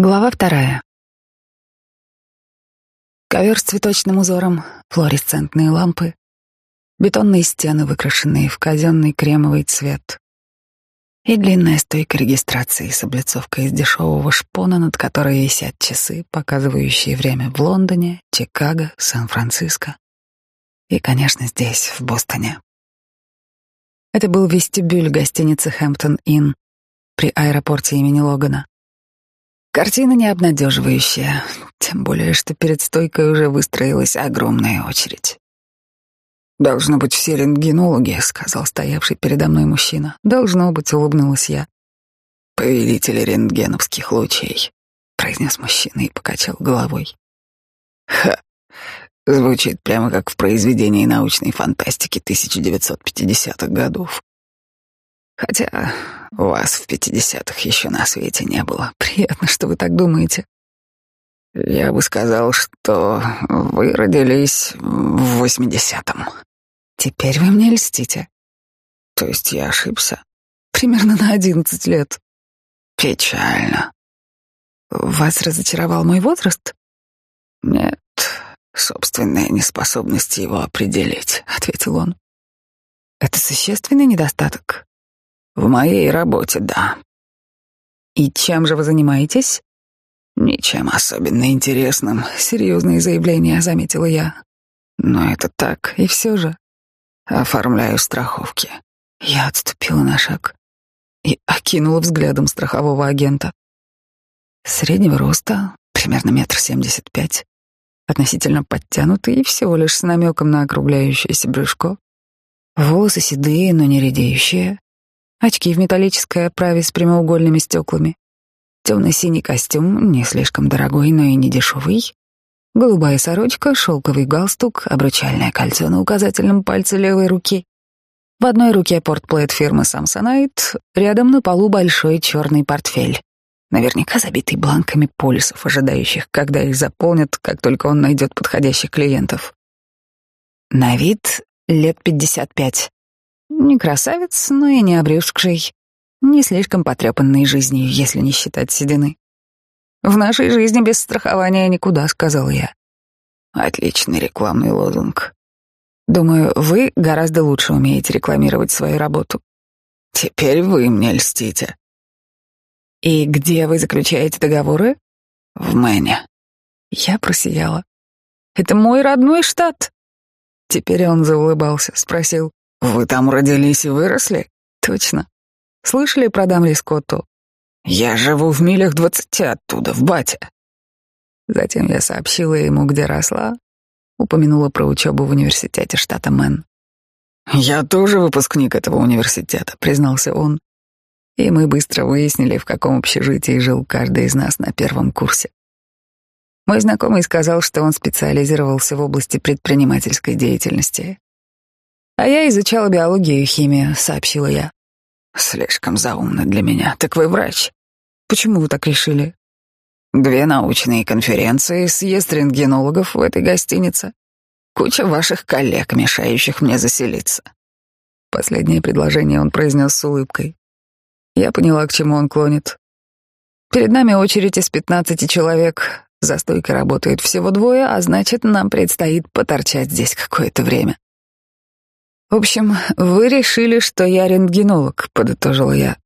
Глава вторая. Ковер с цветочным узором, флуоресцентные лампы, бетонные стены, выкрашенные в казенный кремовый цвет, и длинная стойка регистрации с облицовкой из дешевого шпона, над которой висят часы, показывающие время в Лондоне, Чикаго, Сан-Франциско и, конечно, здесь, в Бостоне. Это был вестибюль гостиницы «Хэмптон Инн» при аэропорте имени Логана. Картина не обнадеживающая, тем более, что перед стойкой уже выстроилась огромная очередь. «Должно быть, все рентгенологи», — сказал стоявший передо мной мужчина. «Должно быть», — улыбнулась я. «Повелители рентгеновских лучей», — произнес мужчина и покачал головой. «Ха, звучит прямо как в произведении научной фантастики 1950-х годов. Хотя вас в пятидесятых еще на свете не было. Приятно, что вы так думаете. Я бы сказал, что вы родились в восьмидесятом. Теперь вы мне льстите. То есть я ошибся? Примерно на одиннадцать лет. Печально. Вас разочаровал мой возраст? Нет, собственная неспособность его определить, ответил он. Это существенный недостаток. В моей работе, да. И чем же вы занимаетесь? Ничем особенно интересным. Серьезные заявления, заметила я. Но это так, и все же. Оформляю страховки. Я отступила на шаг и окинула взглядом страхового агента. Среднего роста, примерно метр семьдесят пять, относительно подтянутый и всего лишь с намеком на округляющееся брюшко. Волосы седые, но не редеющие, очки в металлической оправе с прямоугольными стеклами, темно-синий костюм, не слишком дорогой, но и не дешевый, голубая сорочка, шелковый галстук, обручальное кольцо на указательном пальце левой руки. В одной руке портплейт фирмы Samsonite, рядом на полу большой черный портфель, наверняка забитый бланками полисов, ожидающих, когда их заполнят, как только он найдет подходящих клиентов. На вид лет пятьдесят пять. Не красавец, но и не обрюзгший, не слишком потрепанный жизнью, если не считать седины. «В нашей жизни без страхования никуда», — сказал я. Отличный рекламный лозунг. Думаю, вы гораздо лучше умеете рекламировать свою работу. Теперь вы мне льстите. И где вы заключаете договоры? В Мэне. Я просияла. Это мой родной штат. Теперь он заулыбался, спросил. Вы там родились и выросли? Точно. Слышали про Дамли Скотту? Я живу в милях двадцати оттуда, в Бате. Затем я сообщила ему, где росла, упомянула про учебу в университете штата Мэн. «Я тоже выпускник этого университета», — признался он. И мы быстро выяснили, в каком общежитии жил каждый из нас на первом курсе. Мой знакомый сказал, что он специализировался в области предпринимательской деятельности. А я изучала биологию и химию, сообщила я. Слишком заумно для меня. Так вы врач. Почему вы так решили? Две научные конференции, съезд рентгенологов в этой гостинице. Куча ваших коллег, мешающих мне заселиться. Последнее предложение он произнес с улыбкой. Я поняла, к чему он клонит. Перед нами очередь из пятнадцати человек. За стойкой работает всего двое, а значит, нам предстоит поторчать здесь какое-то время. В общем, вы решили, что я рентгенолог, подытожила я.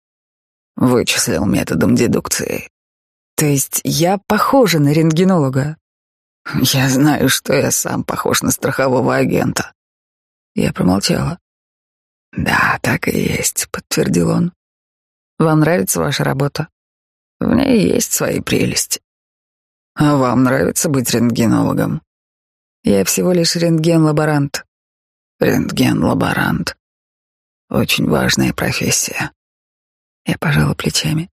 Вычислил методом дедукции. То есть я похожа на рентгенолога. Я знаю, что я сам похож на страхового агента. Я промолчала. Да, так и есть, подтвердил он. Вам нравится ваша работа? В ней есть свои прелести. А вам нравится быть рентгенологом? Я всего лишь рентген-лаборант. Рентген-лаборант. Очень важная профессия. Я пожала плечами.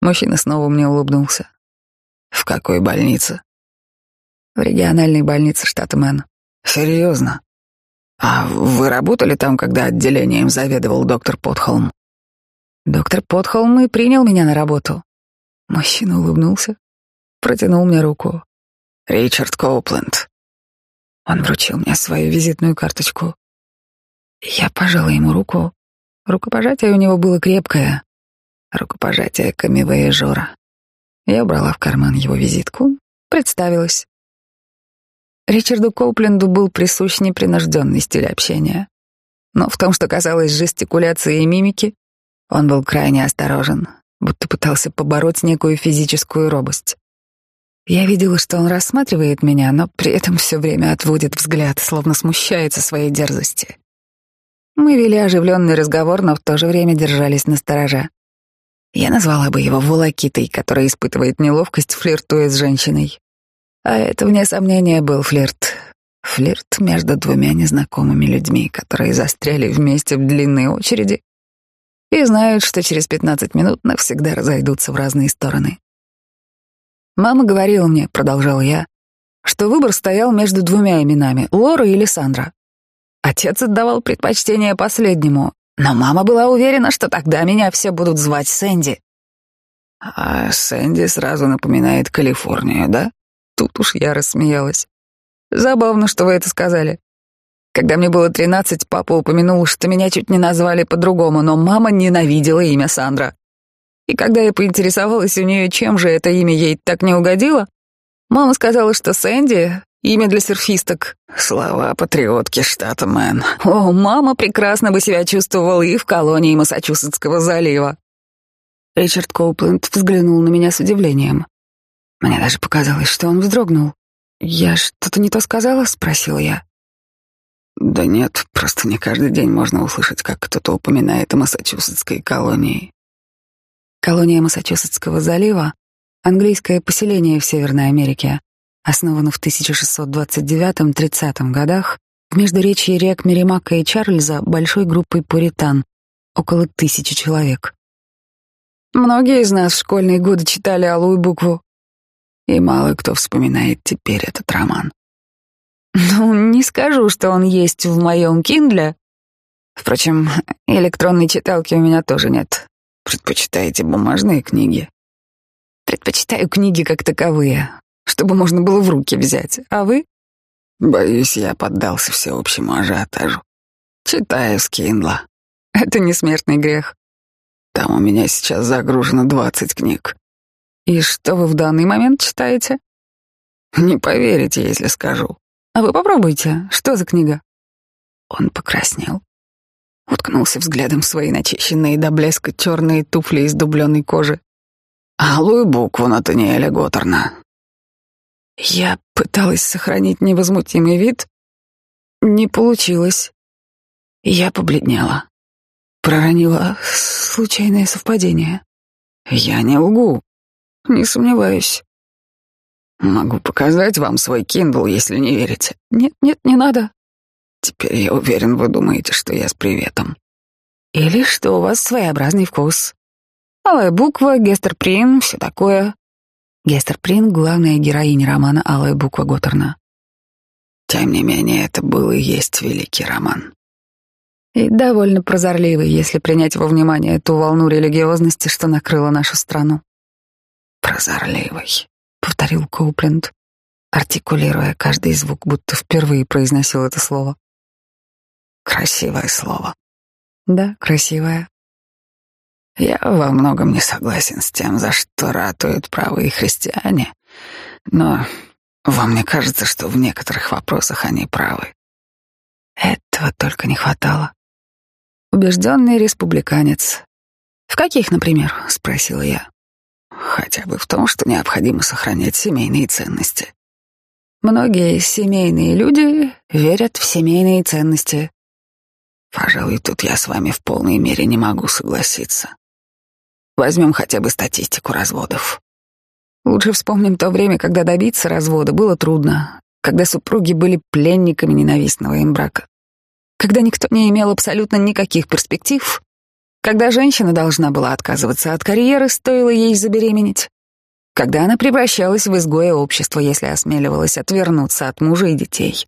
Мужчина снова мне улыбнулся. В какой больнице? В региональной больнице штата Мэн. Серьезно? А вы работали там, когда отделением заведовал доктор Потхолм? Доктор Потхолм и принял меня на работу. Мужчина улыбнулся, протянул мне руку. Ричард Коупленд. Он вручил мне свою визитную карточку. Я пожала ему руку. Рукопожатие у него было крепкое. Рукопожатие камевояжора. Я убрала в карман его визитку, представилась. Ричарду Коупленду был присущ непринужденный стиль общения. Но в том, что касалось жестикуляции и мимики, он был крайне осторожен, будто пытался побороть некую физическую робость. Я видела, что он рассматривает меня, но при этом все время отводит взгляд, словно смущается своей дерзости. Мы вели оживленный разговор, но в то же время держались на стороже. Я назвала бы его волокитой, которая испытывает неловкость, флиртуя с женщиной. А это, вне сомнения, был флирт. Флирт между двумя незнакомыми людьми, которые застряли вместе в длинной очереди и знают, что через 15 минут навсегда разойдутся в разные стороны. «Мама говорила мне», — продолжал я, что выбор стоял между двумя именами — Лора или Сандра. Отец отдавал предпочтение последнему, но мама была уверена, что тогда меня все будут звать Сэнди. А Сэнди сразу напоминает Калифорнию, да? Тут уж я рассмеялась. Забавно, что вы это сказали. Когда мне было тринадцать, папа упомянул, что меня чуть не назвали по-другому, но мама ненавидела имя Сандра. И когда я поинтересовалась у нее, чем же это имя ей так не угодило, мама сказала, что Сэнди Имя для серфисток. Слова патриотки штата Мэн. О, мама прекрасно бы себя чувствовала и в колонии Массачусетского залива. Ричард Коупленд взглянул на меня с удивлением. Мне даже показалось, что он вздрогнул. «Я что-то не то сказала?» — спросил я. «Да нет, просто не каждый день можно услышать, как кто-то упоминает о Массачусетской колонии». Колония Массачусетского залива — английское поселение в Северной Америке, основана в 1629-30 годах в междуречье рек Меримака и Чарльза большой группой пуритан, около тысячи человек. Многие из нас в школьные годы читали алую букву, и мало кто вспоминает теперь этот роман. Ну, не скажу, что он есть в моем Киндле. Впрочем, электронной читалки у меня тоже нет. Предпочитаете бумажные книги? Предпочитаю книги как таковые, чтобы можно было в руки взять. А вы? Боюсь, я поддался всеобщему ажиотажу. Читаю с Киндла. Это не смертный грех. Там у меня сейчас загружено двадцать книг. И что вы в данный момент читаете? Не поверите, если скажу. А вы попробуйте. Что за книга? Он покраснел. Уткнулся взглядом в свои начищенные до блеска черные туфли из дубленой кожи. Алую букву Натаниэля Готтерна. Я пыталась сохранить невозмутимый вид. Не получилось. Я побледнела. Проронила случайное совпадение. Я не лгу. Не сомневаюсь. Могу показать вам свой Kindle, если не верите. Нет, нет, не надо. Теперь я уверен, вы думаете, что я с приветом. Или что у вас своеобразный вкус. Алая буква, гестерприн, все такое. Гестер Прин — главная героиня романа «Алая буква Готтерна». Тем не менее, это был и есть великий роман. И довольно прозорливый, если принять во внимание ту волну религиозности, что накрыла нашу страну. «Прозорливый», — повторил Коупленд, артикулируя каждый звук, будто впервые произносил это слово. «Красивое слово». «Да, красивое. Я во многом не согласен с тем, за что ратуют правые христиане, но вам не кажется, что в некоторых вопросах они правы? Этого только не хватало. Убежденный республиканец. В каких, например? спросила я. Хотя бы в том, что необходимо сохранять семейные ценности. Многие семейные люди верят в семейные ценности. Пожалуй, тут я с вами в полной мере не могу согласиться. Возьмем хотя бы статистику разводов. Лучше вспомним то время, когда добиться развода было трудно, когда супруги были пленниками ненавистного им брака, когда никто не имел абсолютно никаких перспектив, когда женщина должна была отказываться от карьеры, стоило ей забеременеть, когда она превращалась в изгоя общества, если осмеливалась отвернуться от мужа и детей.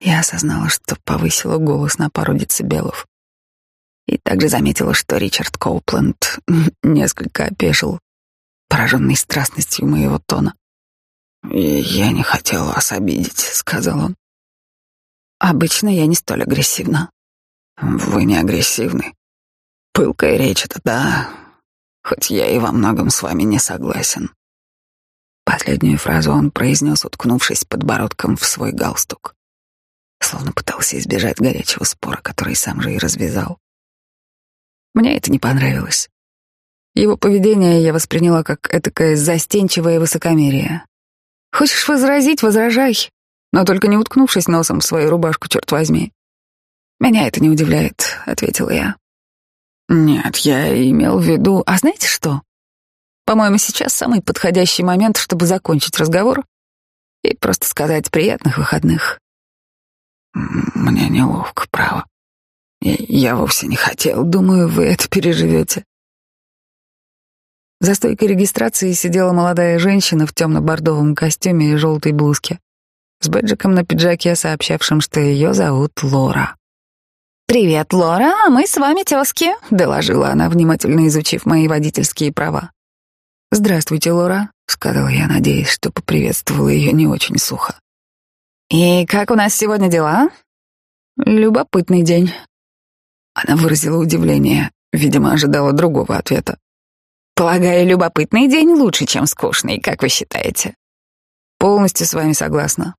Я осознала, что повысила голос на пару децибелов. И также заметила, что Ричард Коупленд несколько опешил, пораженный страстностью моего тона. «И я не хотел вас обидеть», — сказал он. «Обычно я не столь агрессивна». «Вы не агрессивны. Пылкая речь — это да. хоть я и во многом с вами не согласен. Последнюю фразу он произнес, уткнувшись подбородком в свой галстук, словно пытался избежать горячего спора, который сам же и развязал. Мне это не понравилось. Его поведение я восприняла как этакое застенчивое высокомерие. Хочешь возразить — возражай, но только не уткнувшись носом в свою рубашку, черт возьми. «Меня это не удивляет», — ответила я. «Нет, я имел в виду... А знаете что? По-моему, сейчас самый подходящий момент, чтобы закончить разговор и просто сказать приятных выходных». «Мне неловко, право. Я, я вовсе не хотел. Думаю, вы это переживете». За стойкой регистрации сидела молодая женщина в темно-бордовом костюме и желтой блузке, с бэджиком на пиджаке, сообщавшим, что ее зовут Лора. «Привет, Лора, а мы с вами тезки», — доложила она, внимательно изучив мои водительские права. «Здравствуйте, Лора», — сказала я, надеясь, что поприветствовала ее не очень сухо. «И как у нас сегодня дела?» «Любопытный день». Она выразила удивление, видимо, ожидала другого ответа. «Полагаю, любопытный день лучше, чем скучный, как вы считаете?» «Полностью с вами согласна».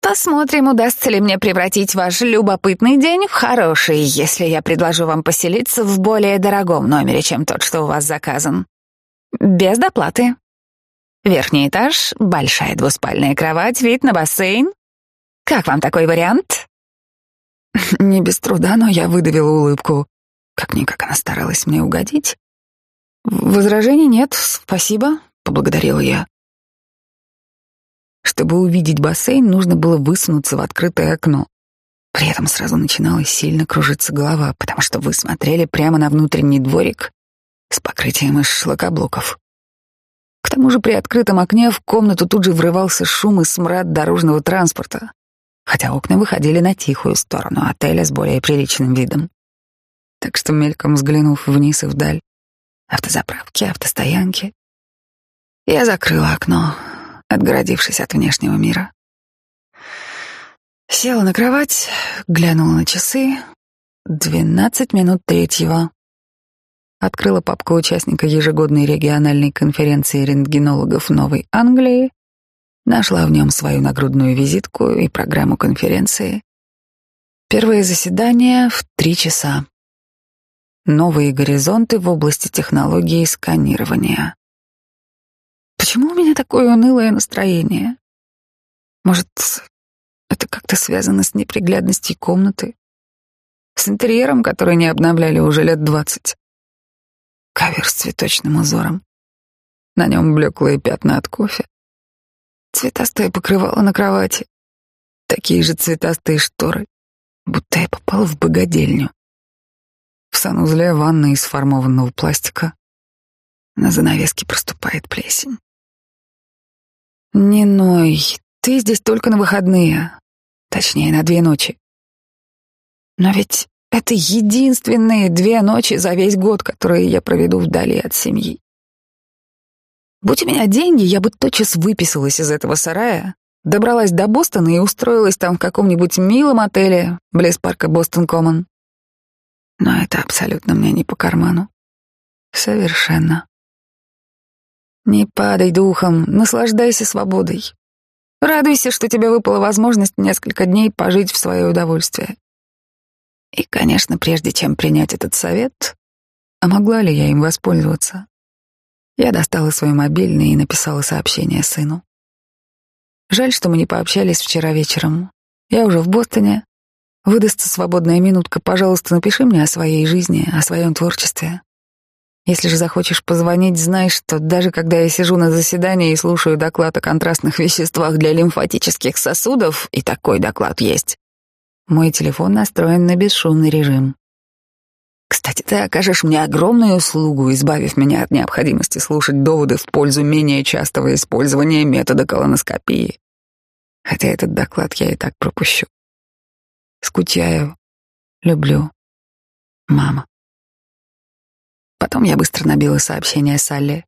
Посмотрим, удастся ли мне превратить ваш любопытный день в хороший, если я предложу вам поселиться в более дорогом номере, чем тот, что у вас заказан. Без доплаты. Верхний этаж, большая двуспальная кровать, вид на бассейн. Как вам такой вариант? Не без труда, но я выдавила улыбку. Как-никак она старалась мне угодить. Возражений нет, спасибо, поблагодарила я. Чтобы увидеть бассейн, нужно было высунуться в открытое окно. При этом сразу начинала сильно кружиться голова, потому что вы смотрели прямо на внутренний дворик с покрытием из шлакоблоков. К тому же при открытом окне в комнату тут же врывался шум и смрад дорожного транспорта, хотя окна выходили на тихую сторону отеля с более приличным видом. Так что мельком взглянув вниз и вдаль, автозаправки, автостоянки, я закрыла окно, отгородившись от внешнего мира. Села на кровать, глянула на часы. Двенадцать минут третьего. Открыла папку участника ежегодной региональной конференции рентгенологов Новой Англии, нашла в нем свою нагрудную визитку и программу конференции. Первое заседание в три часа. Новые горизонты в области технологии сканирования. Почему у меня такое унылое настроение? Может, это как-то связано с неприглядностью комнаты? С интерьером, который не обновляли уже лет двадцать? Ковер с цветочным узором. На нем блеклые пятна от кофе. Цветастое покрывало на кровати. Такие же цветастые шторы, будто я попала в богадельню. В санузле ванна из формованного пластика. На занавеске проступает плесень. «Не ной, ты здесь только на выходные. Точнее, на две ночи. Но ведь это единственные две ночи за весь год, которые я проведу вдали от семьи. Будь у меня деньги, я бы тотчас выписалась из этого сарая, добралась до Бостона и устроилась там в каком-нибудь милом отеле близ парка Бостон Коммон. Но это абсолютно мне не по карману. Совершенно. Не падай духом, наслаждайся свободой. Радуйся, что тебе выпала возможность несколько дней пожить в свое удовольствие. И, конечно, прежде чем принять этот совет, а могла ли я им воспользоваться, я достала свой мобильный и написала сообщение сыну. Жаль, что мы не пообщались вчера вечером. Я уже в Бостоне. Выдастся свободная минутка. Пожалуйста, напиши мне о своей жизни, о своем творчестве. Если же захочешь позвонить, знай, что даже когда я сижу на заседании и слушаю доклад о контрастных веществах для лимфатических сосудов, и такой доклад есть, мой телефон настроен на бесшумный режим. Кстати, ты окажешь мне огромную услугу, избавив меня от необходимости слушать доводы в пользу менее частого использования метода колоноскопии. Хотя этот доклад я и так пропущу. Скучаю. Люблю. Мама. Потом я быстро набила сообщение Салли.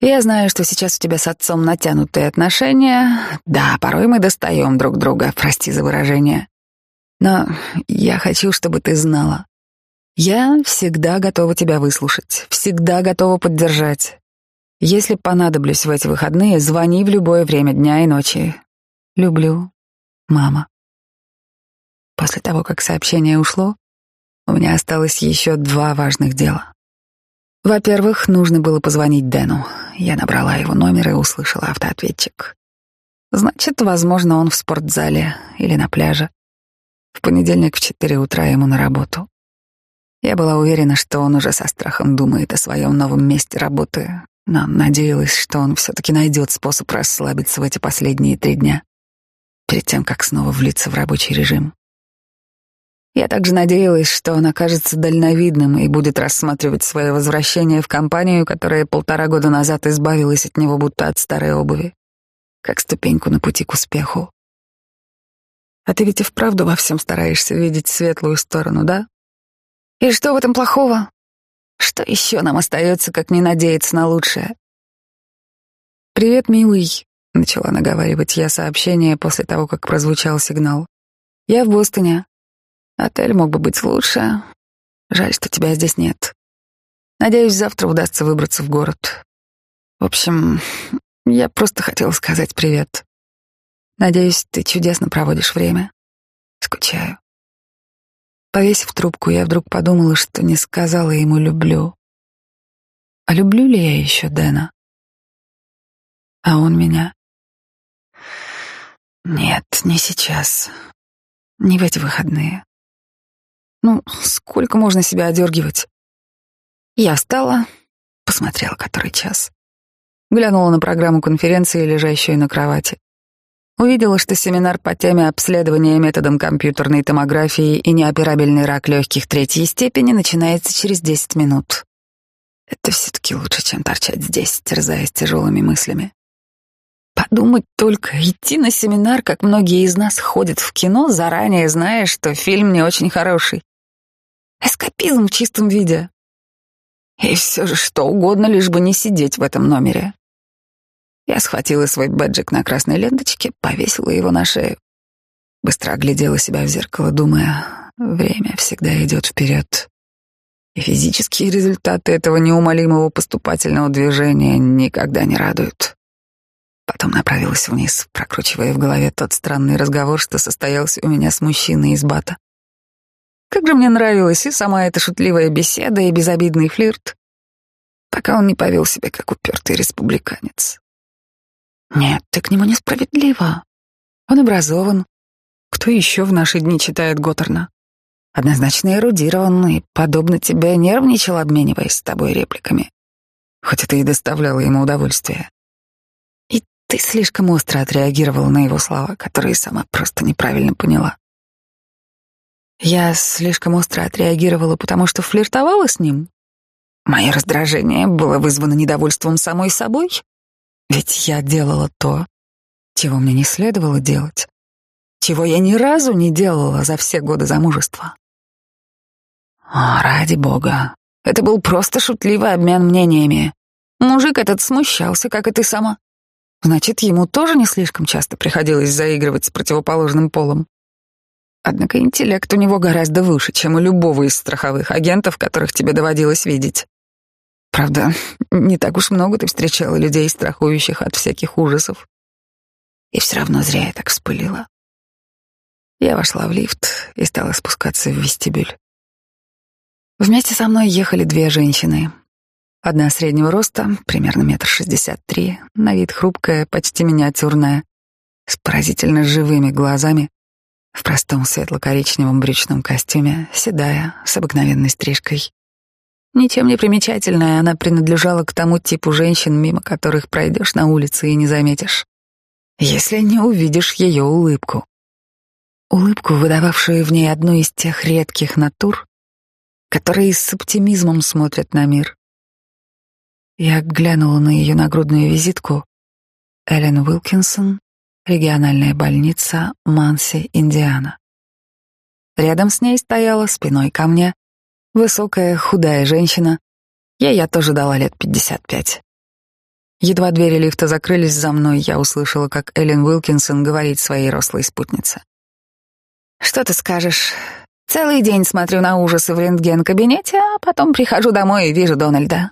«Я знаю, что сейчас у тебя с отцом натянутые отношения. Да, порой мы достаем друг друга, прости за выражение. Но я хочу, чтобы ты знала. Я всегда готова тебя выслушать, всегда готова поддержать. Если понадоблюсь в эти выходные, звони в любое время дня и ночи. Люблю, мама. После того, как сообщение ушло, у меня осталось еще два важных дела. Во-первых, нужно было позвонить Дэну. Я набрала его номер и услышала автоответчик. Значит, возможно, он в спортзале или на пляже. В понедельник в четыре утра ему на работу. Я была уверена, что он уже со страхом думает о своем новом месте работы, но надеялась, что он все-таки найдет способ расслабиться в эти последние три дня, перед тем, как снова влиться в рабочий режим. Я также надеялась, что он окажется дальновидным и будет рассматривать свое возвращение в компанию, которая полтора года назад избавилась от него будто от старой обуви, как ступеньку на пути к успеху. А ты ведь и вправду во всем стараешься видеть светлую сторону, да? И что в этом плохого? Что еще нам остается, как не надеяться на лучшее? «Привет, милый», — начала наговаривать я сообщение после того, как прозвучал сигнал. «Я в Бостоне. Отель мог бы быть лучше. Жаль, что тебя здесь нет. Надеюсь, завтра удастся выбраться в город. В общем, я просто хотела сказать привет. Надеюсь, ты чудесно проводишь время. Скучаю. Повесив трубку, я вдруг подумала, что не сказала ему «люблю». А люблю ли я еще Дэна? А он меня? Нет, не сейчас. Не в эти выходные. Ну, сколько можно себя одергивать? Я встала, посмотрела, который час. Глянула на программу конференции, лежащую на кровати. Увидела, что семинар по теме обследования методом компьютерной томографии и неоперабельный рак легких третьей степени начинается через 10 минут. Это все-таки лучше, чем торчать здесь, терзаясь тяжелыми мыслями. Подумать только, идти на семинар, как многие из нас ходят в кино, заранее зная, что фильм не очень хороший. Эскапизм в чистом виде. И все же что угодно, лишь бы не сидеть в этом номере. Я схватила свой бэджик на красной ленточке, повесила его на шею. Быстро оглядела себя в зеркало, думая, время всегда идет вперед. И физические результаты этого неумолимого поступательного движения никогда не радуют. Потом направилась вниз, прокручивая в голове тот странный разговор, что состоялся у меня с мужчиной из бата. Как же мне нравилась и сама эта шутливая беседа, и безобидный флирт, пока он не повел себя как упертый республиканец. Нет, ты к нему несправедлива. Он образован. Кто еще в наши дни читает Готтерна? Однозначно эрудирован и, подобно тебе, нервничал, обмениваясь с тобой репликами. Хоть это и доставляло ему удовольствие. И ты слишком остро отреагировала на его слова, которые сама просто неправильно поняла. Я слишком остро отреагировала, потому что флиртовала с ним. Мое раздражение было вызвано недовольством самой собой. Ведь я делала то, чего мне не следовало делать, чего я ни разу не делала за все годы замужества. О, ради бога, это был просто шутливый обмен мнениями. Мужик этот смущался, как и ты сама. Значит, ему тоже не слишком часто приходилось заигрывать с противоположным полом. Однако интеллект у него гораздо выше, чем у любого из страховых агентов, которых тебе доводилось видеть. Правда, не так уж много ты встречала людей, страхующих от всяких ужасов. И все равно зря я так вспылила. Я вошла в лифт и стала спускаться в вестибюль. Вместе со мной ехали две женщины. Одна среднего роста, примерно метр шестьдесят три, на вид хрупкая, почти миниатюрная, с поразительно живыми глазами в простом светло-коричневом брючном костюме, седая, с обыкновенной стрижкой. Ничем не примечательная, она принадлежала к тому типу женщин, мимо которых пройдешь на улице и не заметишь, если не увидишь ее улыбку. Улыбку, выдававшую в ней одну из тех редких натур, которые с оптимизмом смотрят на мир. Я глянула на ее нагрудную визитку. Эллен Уилкинсон, региональная больница Манси, Индиана. Рядом с ней стояла спиной ко мне высокая, худая женщина. Ей я тоже дала лет пятьдесят пять. Едва двери лифта закрылись за мной, я услышала, как Эллен Уилкинсон говорит своей рослой спутнице. «Что ты скажешь? Целый день смотрю на ужасы в рентген-кабинете, а потом прихожу домой и вижу Дональда.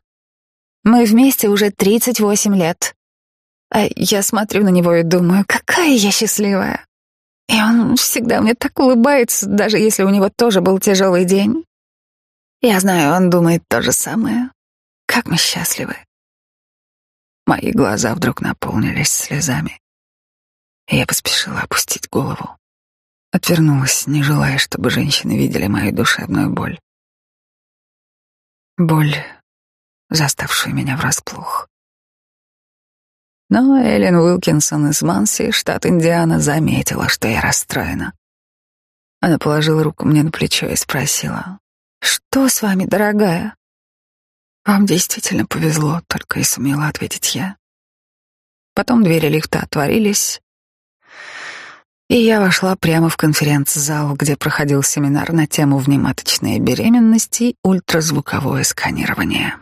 Мы вместе уже 38 лет. А я смотрю на него и думаю, какая я счастливая. И он всегда мне так улыбается, даже если у него тоже был тяжелый день. Я знаю, он думает то же самое. Как мы счастливы. Мои глаза вдруг наполнились слезами. Я поспешила опустить голову. Отвернулась, не желая, чтобы женщины видели мою душевную боль. Боль, заставшую меня врасплох. Но Эллен Уилкинсон из Манси, штат Индиана, заметила, что я расстроена. Она положила руку мне на плечо и спросила, «Что с вами, дорогая?» «Вам действительно повезло», — только и сумела ответить я. Потом двери лифта отворились, и я вошла прямо в конференц-зал, где проходил семинар на тему внематочной беременности и ультразвуковое сканирование.